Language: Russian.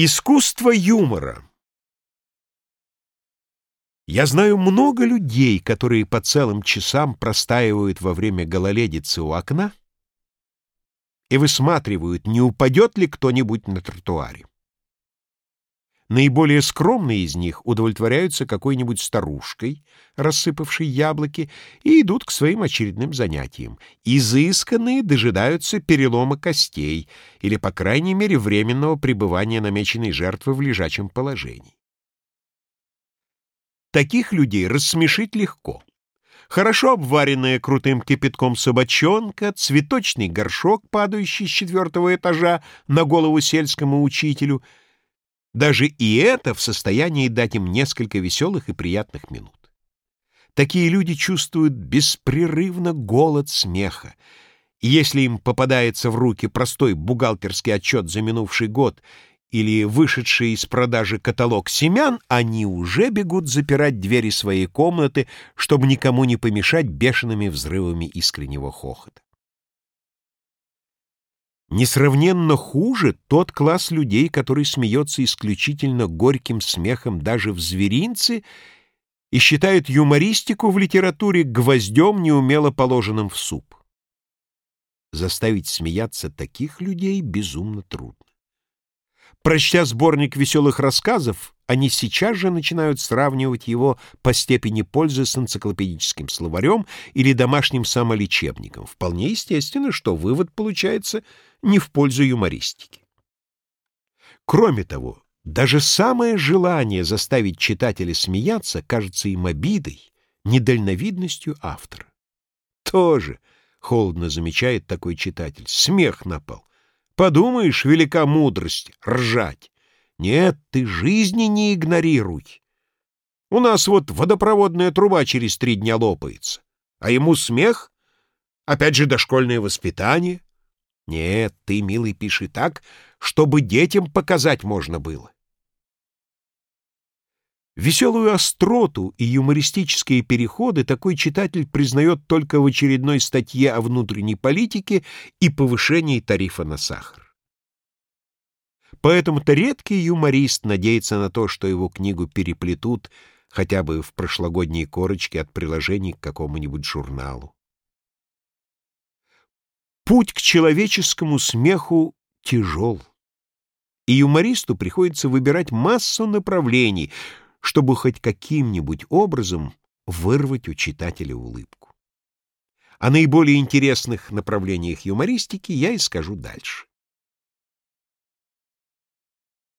Искусство юмора Я знаю много людей, которые по целым часам простаивают во время гололедицы у окна и высматривают, не упадет ли кто-нибудь на тротуаре. Наиболее скромные из них удовлетворяются какой-нибудь старушкой, рассыпавшей яблоки, и идут к своим очередным занятиям. Изысканные дожидаются перелома костей или, по крайней мере, временного пребывания намеченной жертвы в лежачем положении. Таких людей рассмешить легко. Хорошо обваренная крутым кипятком собачонка, цветочный горшок, падающий с четвертого этажа на голову сельскому учителю — даже и это в состоянии дать им несколько веселых и приятных минут. Такие люди чувствуют беспрерывно голод смеха, и если им попадается в руки простой бухгалтерский отчет за минувший год или вышедший из продажи каталог семян, они уже бегут запирать двери своей комнаты, чтобы никому не помешать бешеными взрывами искреннего хохота. Несравненно хуже тот класс людей, который смеется исключительно горьким смехом даже в зверинце и считает юмористику в литературе гвоздем, неумело положенным в суп. Заставить смеяться таких людей безумно трудно. Прочтя сборник веселых рассказов, они сейчас же начинают сравнивать его по степени пользы с энциклопедическим словарем или домашним самолечебником. Вполне естественно, что вывод получается не в пользу юмористики. Кроме того, даже самое желание заставить читателя смеяться кажется им обидой, недальновидностью автора. Тоже, холодно замечает такой читатель, смех напал. Подумаешь, велика мудрость — ржать. Нет, ты жизни не игнорируй. У нас вот водопроводная труба через три дня лопается. А ему смех? Опять же дошкольное воспитание? Нет, ты, милый, пиши так, чтобы детям показать можно было. Веселую остроту и юмористические переходы такой читатель признает только в очередной статье о внутренней политике и повышении тарифа на сахар. Поэтому-то редкий юморист надеется на то, что его книгу переплетут хотя бы в прошлогодней корочке от приложений к какому-нибудь журналу. Путь к человеческому смеху тяжел, и юмористу приходится выбирать массу направлений — чтобы хоть каким-нибудь образом вырвать у читателя улыбку. О наиболее интересных направлениях юмористики я и скажу дальше.